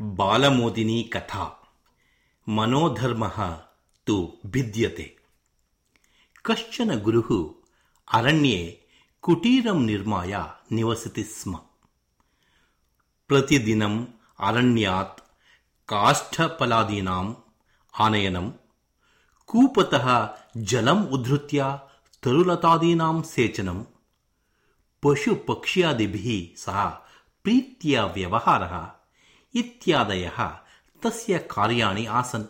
బాలమోదినీ కథ. మనోధర్మ తు భిద్యతే. కశ్చన గురు అరణ్యే కుటీరం నిర్మాయ నివసతి స్మ. ప్రతిదినం అరణ్యాత్ కాష్ఠఫలాదీనాం ఆనయనం. కూపత జలం ఉద్ధృత్య తరులతాదీనాం సేచనం. పశుపక్ష్యాదిభిः సహ ప్రీత్యా వ్యవహారः इत्यादयः तस्य कार्याणि आसन्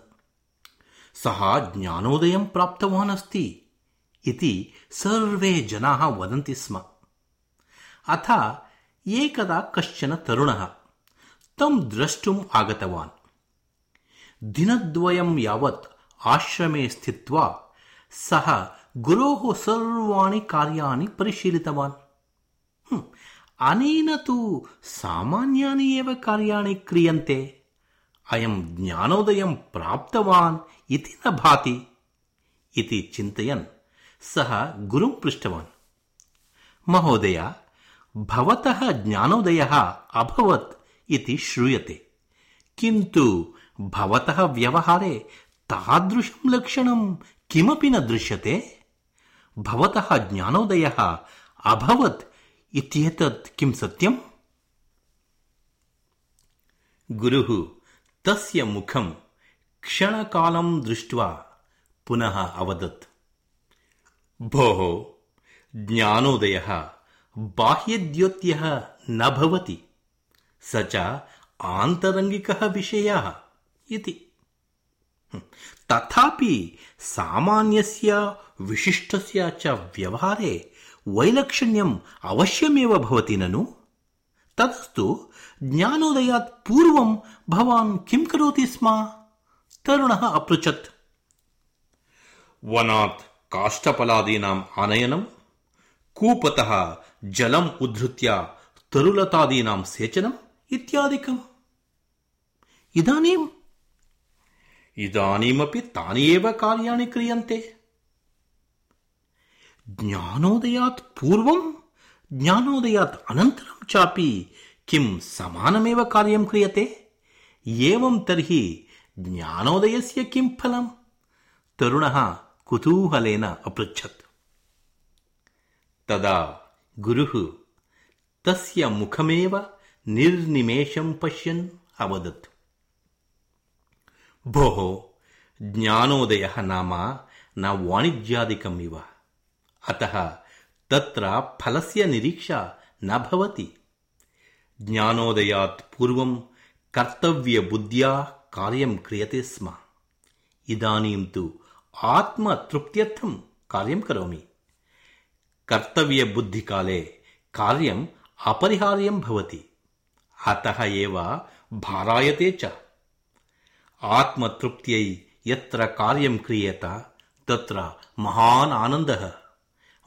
सः ज्ञानोदयं प्राप्तवान् अस्ति इति सर्वे जनाः वदन्ति स्म अथ एकदा कश्चन तरुणः तं द्रष्टुम् आगतवान् दिनद्वयं यावत् आश्रमे स्थित्वा सः गुरोः सर्वाणि कार्याणि परिशीलितवान् అనేన తు సామాన్యాని ఏవ కార్యాణి క్రియంతే? అయం జ్ఞానోదయం ప్రాప్తవాన్ ఇది న భాతి. ఇది చింతయన్. సహ గురుం పృష్టవాన్. మహోదయ భవతః జ్ఞానోదయః అభవత్ ఇది శ్రూయతే. కింటు భవతః వ్యవహారే తాదృశం లక్షణం కిమపి న దృశ్యతే? భవతః జ్ఞానోదయః అభవత్ अभवत् इत्येतत् किं सत्यम् गुरुः तस्य मुखं क्षणकालं दृष्ट्वा पुनः अवदत् भोः ज्ञानोदयः बाह्यद्योत्यः न भवति स च आन्तरङ्गिकः विषयः इति तथापि सामान्यस्य विशिष्टस्य च व्यवहारे वैलक्षण्यम् अवश्यमेव भवति ननु तदस्तु ज्ञानोदयात् पूर्वं भवान् किं करोति स्म तरुणः अपृच्छत् वनात् काष्ठफलादीनाम् आनयनं कूपतः जलम् उद्धृत्य तरुलतादीनां सेचनम् इत्यादिकम् इदानीम् इदानीमपि तानि एव कार्याणि क्रियन्ते ज्ञानोदयात् पूर्वं ज्ञानोदयात् अनन्तरं चापि किं समानमेव कार्यं क्रियते एवं तर्हि ज्ञानोदयस्य किं फलम् तरुणः कुतूहलेन अपृच्छत् तदा गुरुः तस्य मुखमेव निर्निमेषं पश्यन् अवदत् भोः ज्ञानोदयः नाम न वाणिज्यादिकम् इव అతః తత్ర ఫలస్య నిరీక్ష నభవతి. జ్ఞానోదయాత్ పూర్వం కర్తవ్యబుద్ధ్యా కార్యం క్రియతే స్మ. ఇదానీం తు ఆత్మతృప్త్యర్థం కార్యం కరోమి. కర్తవ్యబుద్ధికాలే కార్యం అపరిహార్యం భవతి. అతః ఏవ భారాయతే చ. ఆత్మతృప్త్యై యత్ర కార్యం క్రియేత తత్ర మహాన్ ఆనందః.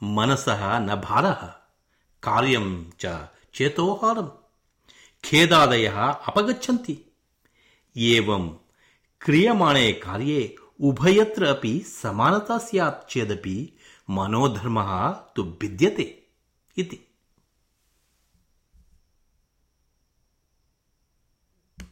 మనస నార కార్యం చ చేతోహారం. ఖేదాదయ అపగచ్చంతి. ఏవం క్రియమాణే కార్యే ఉభయత్ర అపి సమానత స్యాత్ చేదపి మనోధర్మ తు భిద్యతే. ఇది